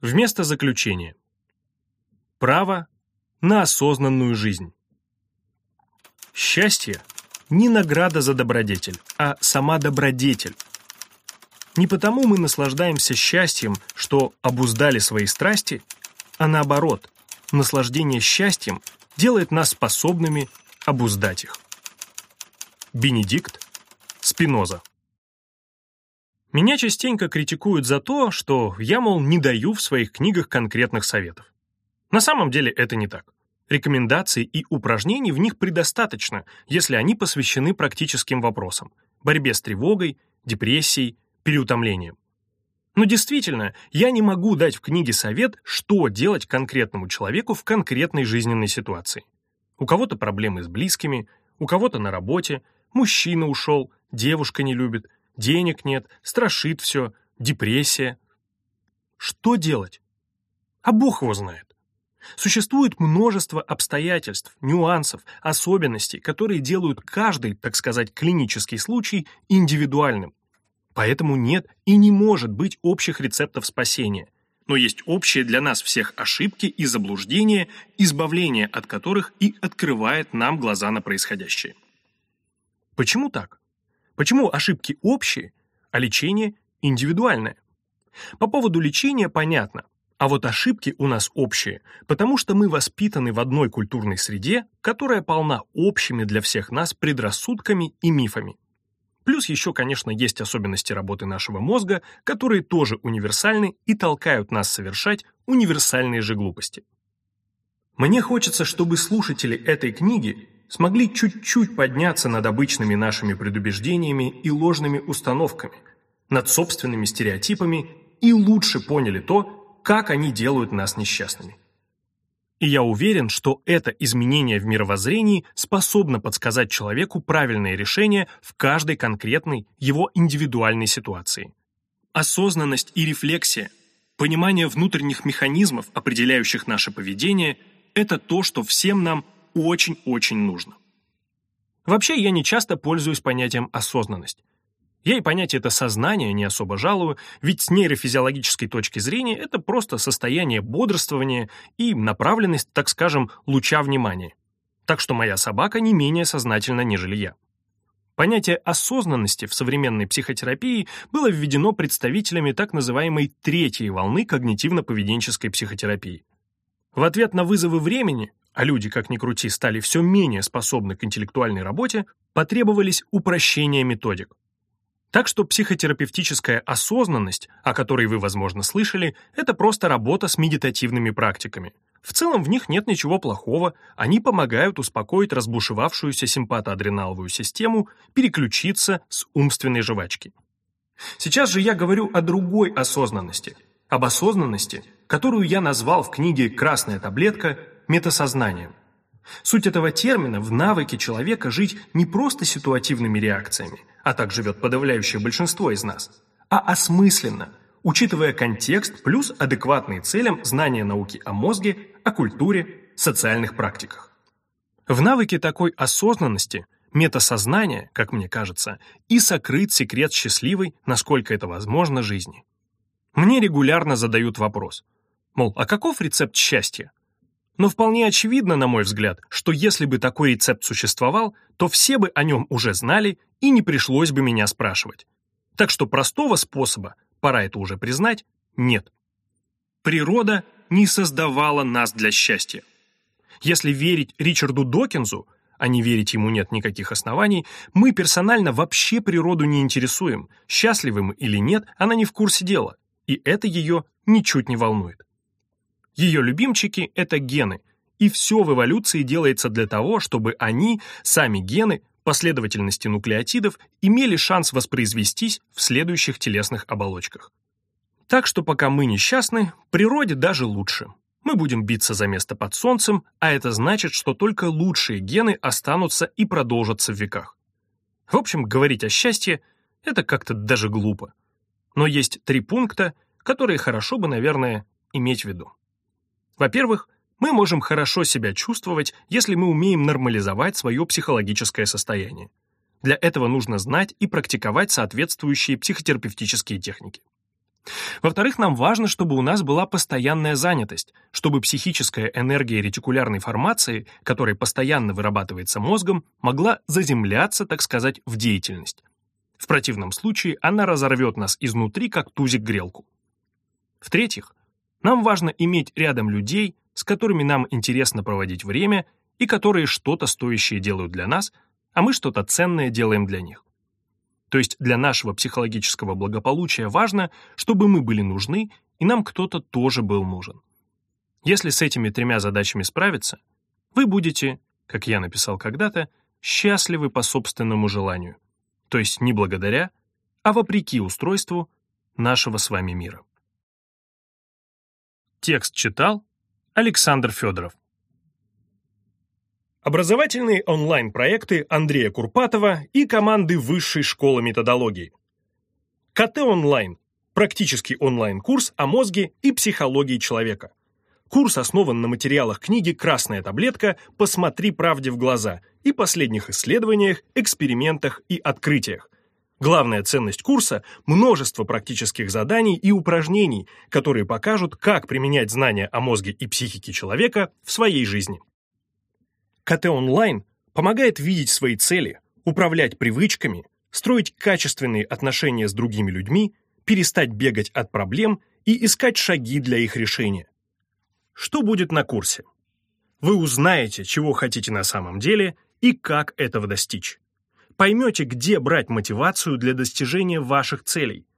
Вместо заключения. Право на осознанную жизнь. Счастье – не награда за добродетель, а сама добродетель. Не потому мы наслаждаемся счастьем, что обуздали свои страсти, а наоборот, наслаждение счастьем делает нас способными обуздать их. Бенедикт Спиноза Меня частенько критикуют за то, что я, мол, не даю в своих книгах конкретных советов. На самом деле это не так. Рекомендаций и упражнений в них предостаточно, если они посвящены практическим вопросам – борьбе с тревогой, депрессией, переутомлением. Но действительно, я не могу дать в книге совет, что делать конкретному человеку в конкретной жизненной ситуации. У кого-то проблемы с близкими, у кого-то на работе, мужчина ушел, девушка не любит, денег нет, страшит все, депрессия. Что делать? А Бог его знает. Существует множество обстоятельств, нюансов, особенностей, которые делают каждый, так сказать, клинический случай индивидуальным. Поэтому нет и не может быть общих рецептов спасения. Но есть общие для нас всех ошибки и заблуждения, избавление от которых и открывает нам глаза на происходящее. Почему так? Почему ошибки общие, а лечение индивидуальное? По поводу лечения понятно. А вот ошибки у нас общие, потому что мы воспитаны в одной культурной среде, которая полна общими для всех нас предрассудками и мифами. Плюс еще, конечно, есть особенности работы нашего мозга, которые тоже универсальны и толкают нас совершать универсальные же глупости. Мне хочется, чтобы слушатели этой книги смогли чуть-чуть подняться над обычными нашими предубеждениями и ложными установками, над собственными стереотипами и лучше поняли то, как они делают нас несчастными. И я уверен, что это изменение в мировоззрении способно подсказать человеку правильное решение в каждой конкретной его индивидуальной ситуации. Осознанность и рефлексия, понимание внутренних механизмов, определяющих наше поведение, это то, что всем нам очень-очень нужно. Вообще, я не часто пользуюсь понятием осознанность. Я и понятие это сознание не особо жалую, ведь с нейрофизиологической точки зрения это просто состояние бодрствования и направленность, так скажем, луча внимания. Так что моя собака не менее сознательна, нежели я. Понятие осознанности в современной психотерапии было введено представителями так называемой третьей волны когнитивно-поведенческой психотерапии. В ответ на вызовы времени, а люди, как ни крути, стали все менее способны к интеллектуальной работе, потребовались упрощения методик. Так что психотерапевтическая осознанность, о которой вы, возможно, слышали, это просто работа с медитативными практиками. В целом в них нет ничего плохого, они помогают успокоить разбушевавшуюся симпатоадреналовую систему, переключиться с умственной жвачки. Сейчас же я говорю о другой осознанности, об осознанности, которую я назвал в книге «Красная таблетка» метасознанием. Суть этого термина в навыке человека жить не просто ситуативными реакциями, а так живет подавляющее большинство из нас, а осмысленно, учитывая контекст плюс адекватные целям знания науки о мозге, о культуре, социальных практиках. В навыке такой осознанности, метасознания, как мне кажется, и сокрыт секрет счастливой, насколько это возможно, жизни. Мне регулярно задают вопрос, мол, а каков рецепт счастья? Но вполне очевидно, на мой взгляд, что если бы такой рецепт существовал, то все бы о нем уже знали и не пришлось бы меня спрашивать. Так что простого способа, пора это уже признать, нет. Природа не создавала нас для счастья. Если верить Ричарду Докинзу, а не верить ему нет никаких оснований, мы персонально вообще природу не интересуем, счастливы мы или нет, она не в курсе дела, и это ее ничуть не волнует. Ее любимчики – это гены, и все в эволюции делается для того, чтобы они, сами гены, последовательности нуклеотидов, имели шанс воспроизвестись в следующих телесных оболочках. Так что пока мы несчастны, природе даже лучше. Мы будем биться за место под солнцем, а это значит, что только лучшие гены останутся и продолжатся в веках. В общем, говорить о счастье – это как-то даже глупо. Но есть три пункта, которые хорошо бы, наверное, иметь в виду. Во-первых, мы можем хорошо себя чувствовать, если мы умеем нормализовать свое психологическое состояние. Для этого нужно знать и практиковать соответствующие психотерапевтические техники. Во-вторых, нам важно, чтобы у нас была постоянная занятость, чтобы психическая энергия ретикулярной формации, которая постоянно вырабатывается мозгом, могла заземляться, так сказать, в деятельность. В противном случае она разорвет нас изнутри, как тузик грелку. В-третьих, нам важно иметь рядом людей, с которыми нам интересно проводить время и которые что-то стоящее делают для нас, а мы что-то ценное делаем для них. То есть для нашего психологического благополучия важно, чтобы мы были нужны, и нам кто-то тоже был нужен. Если с этими тремя задачами справиться, вы будете, как я написал когда-то, счастливы по собственному желанию, то есть не благодаря, а вопреки устройству нашего с вами мира. Текст читал Александр Федоров. Образовательные онлайн-проекты Андрея Курпатова и команды Высшей школы методологии. КТ онлайн – практический онлайн-курс о мозге и психологии человека. Курс основан на материалах книги «Красная таблетка. Посмотри правде в глаза» и последних исследованиях, экспериментах и открытиях. Главная ценность курса – множество практических заданий и упражнений, которые покажут, как применять знания о мозге и психике человека в своей жизни. КТ онлайн помогает видеть свои цели, управлять привычками, строить качественные отношения с другими людьми, перестать бегать от проблем и искать шаги для их решения. Что будет на курсе? Вы узнаете, чего хотите на самом деле и как этого достичь. Поймете, где брать мотивацию для достижения ваших целей.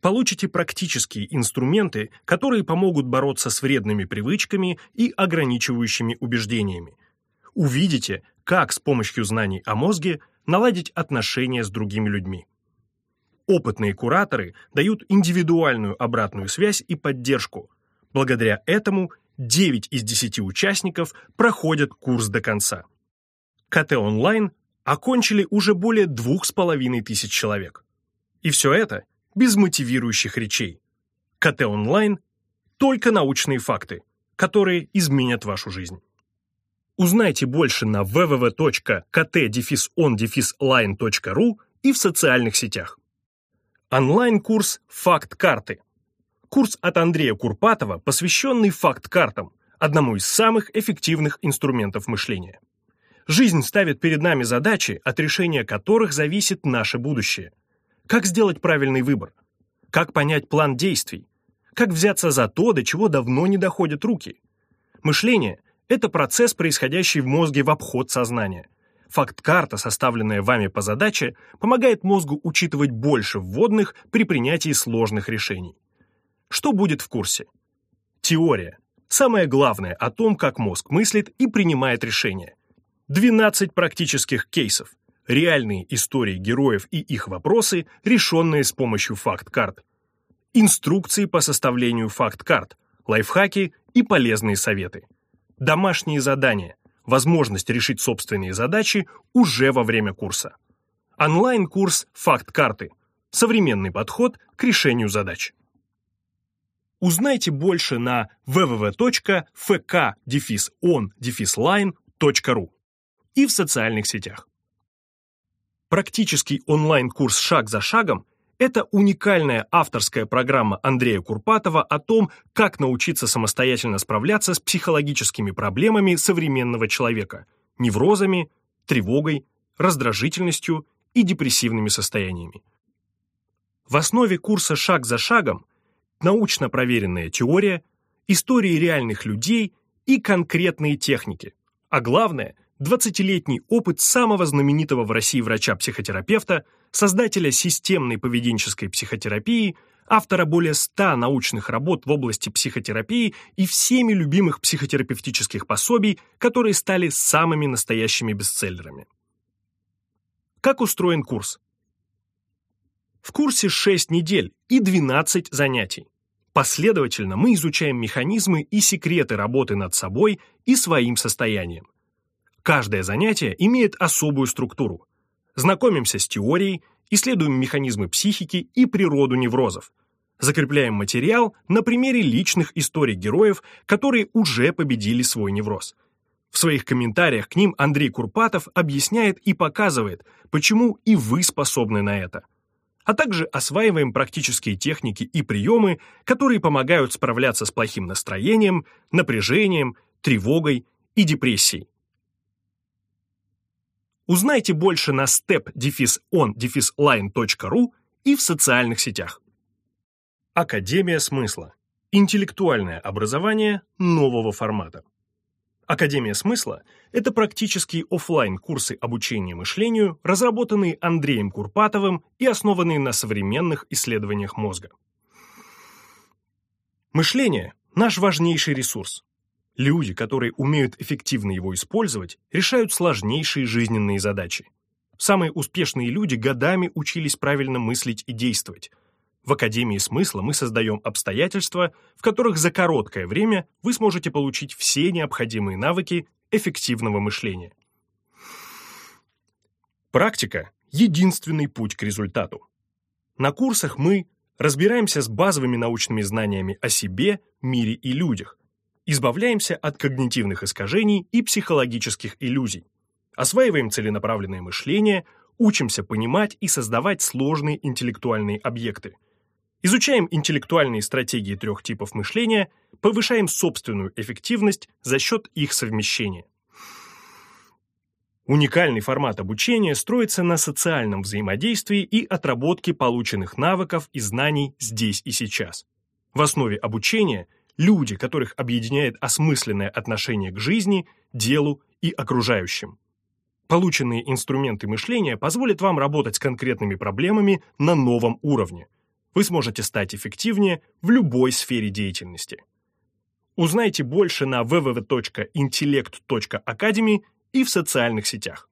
Получите практические инструменты, которые помогут бороться с вредными привычками и ограничивающими убеждениями, увидите, как с помощью знаний о мозге наладить отношения с другими людьми. Опытные кураторы дают индивидуальную обратную связь и поддержку. Благодаря этому 9 из 10 участников проходят курс до конца. КТ онлайн окончили уже более двух с половиной тысяч человек. И все это без мотивирующих речей. КТ онлайн – только научные факты, которые изменят вашу жизнь. Узнайте больше на www.kt-on-line.ru и в социальных сетях. Онлайн-курс «Факт-карты». Курс от Андрея Курпатова, посвященный факт-картам, одному из самых эффективных инструментов мышления. Жизнь ставит перед нами задачи, от решения которых зависит наше будущее. Как сделать правильный выбор? Как понять план действий? Как взяться за то, до чего давно не доходят руки? Мышление это процесс, происходящий в мозге в обход сознания. Факт-карта, составленная вами по задаче, помогает мозгу учитывать больше вводных при принятии сложных решений. Что будет в курсе? Теория. Самое главное о том, как мозг мыслит и принимает решения. 12 практических кейсов. Реальные истории героев и их вопросы, решенные с помощью факт-карт. Инструкции по составлению факт-карт, лайфхаки и полезные советы домашние задания, возможность решить собственные задачи уже во время курса. Онлайн-курс «Факт-карты» – современный подход к решению задач. Узнайте больше на www.fk-on-line.ru и в социальных сетях. Практический онлайн-курс «Шаг за шагом» Это уникальная авторская программа Андрея Курпатова о том, как научиться самостоятельно справляться с психологическими проблемами современного человека, неврозами, тревогой, раздражительностью и депрессивными состояниями. В основе курса «Шаг за шагом» научно проверенная теория, истории реальных людей и конкретные техники, а главное – 20-летний опыт самого знаменитого в России врача-психотерапевта, создателя системной поведенческой психотерапии, автора более 100 научных работ в области психотерапии и всеми любимых психотерапевтических пособий, которые стали самыми настоящими бестселлерами. Как устроен курс? В курсе 6 недель и 12 занятий. Последовательно мы изучаем механизмы и секреты работы над собой и своим состоянием. Каждое занятие имеет особую структуру. Знакомимся с теорией, исследуем механизмы психики и природу неврозов. Закрепляем материал на примере личных историй героев, которые уже победили свой невроз. В своих комментариях к ним Андрей Курпатов объясняет и показывает, почему и вы способны на это. а также осваиваем практические техники и приемы, которые помогают справляться с плохим настроением, напряжением, тревогой и депрессией. Узнайте больше на step-on-line.ru и в социальных сетях. Академия смысла. Интеллектуальное образование нового формата. Академия смысла – это практические офлайн курсы обучения мышлению, разработанные Андреем Курпатовым и основанные на современных исследованиях мозга. Мышление – наш важнейший ресурс. Люди, которые умеют эффективно его использовать, решают сложнейшие жизненные задачи. Самые успешные люди годами учились правильно мыслить и действовать – в Академии смысла мы создаем обстоятельства, в которых за короткое время вы сможете получить все необходимые навыки эффективного мышления. Практика – единственный путь к результату. На курсах мы разбираемся с базовыми научными знаниями о себе, мире и людях, избавляемся от когнитивных искажений и психологических иллюзий, осваиваем целенаправленное мышление, учимся понимать и создавать сложные интеллектуальные объекты – Изучаем интеллектуальные стратегии трех типов мышления, повышаем собственную эффективность за счет их совмещения. Уникальный формат обучения строится на социальном взаимодействии и отработке полученных навыков и знаний здесь и сейчас. В основе обучения – люди, которых объединяет осмысленное отношение к жизни, делу и окружающим. Полученные инструменты мышления позволят вам работать с конкретными проблемами на новом уровне – вы сможете стать эффективнее в любой сфере деятельности. Узнайте больше на www.intellect.academy и в социальных сетях.